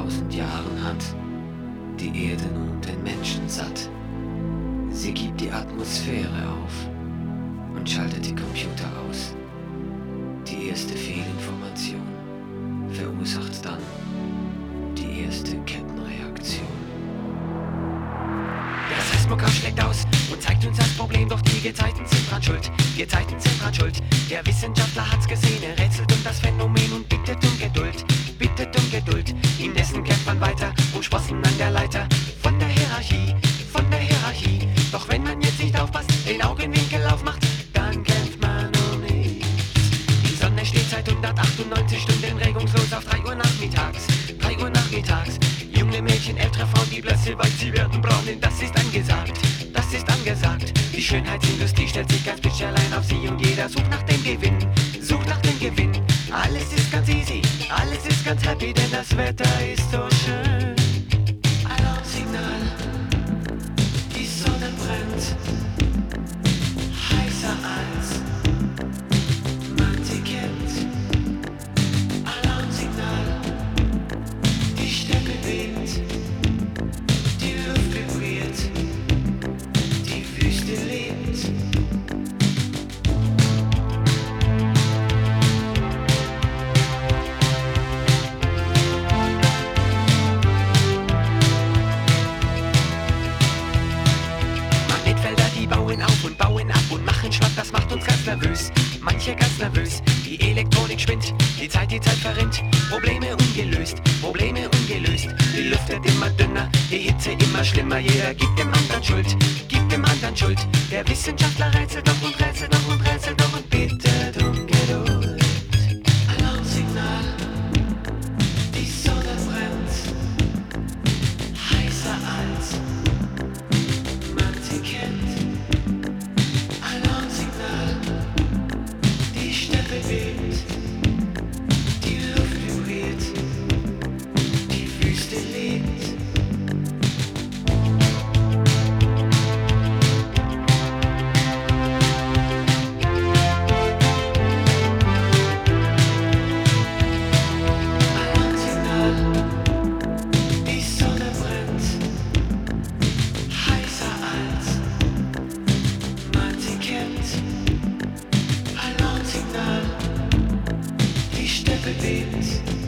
tausend Jahren hat die Erde nun den Menschen satt. Sie gibt die Atmosphäre auf und schaltet die Computer aus. Die erste Fehlinformation verursacht dann die erste Kettenreaktion. Der Seismogramm schlägt aus und zeigt uns das Problem, doch die Gezeiten sind dran schuld. Gezeiten sind dran schuld. Der Wissenschaftler hat's gesehen, er rätselt um das Phänomen und bittet um man weiter und Sprossen an der Leiter von der Hierarchie, von der Hierarchie. Doch wenn man jetzt nicht aufpasst, den Augenwinkel aufmacht, dann kämpft man um nichts. Die Sonne steht seit 198 Stunden regungslos auf 3 Uhr nachmittags, 3 Uhr nachmittags. Junge Mädchen, ältere Frauen, die Blässe, weil sie werden braun, denn das ist angesagt, das ist angesagt. Die Schönheitsindustrie stellt sich ganz bitch allein auf sie und jeder sucht nach dem Gewinn, sucht nach dem Gewinn. Alles ist easy, alles ist ganz happy, denn das Wetter ist so schön. Alarmsignal, die Sonne brennt, schlapp, das macht uns ganz nervös. Manche ganz nervös, die Elektronik spinnt, die Zeit, die Zeit verrinnt. Probleme ungelöst, Probleme ungelöst. Die Luft wird immer dünner, die Hitze immer schlimmer. Jeder gibt dem anderen Schuld, gibt dem anderen Schuld. Der Wissenschaftler rätselt doch und rätselt doch Alarmsignal, die Steppe bebt,